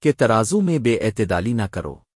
کہ ترازو میں بے اعتدالی نہ کرو۔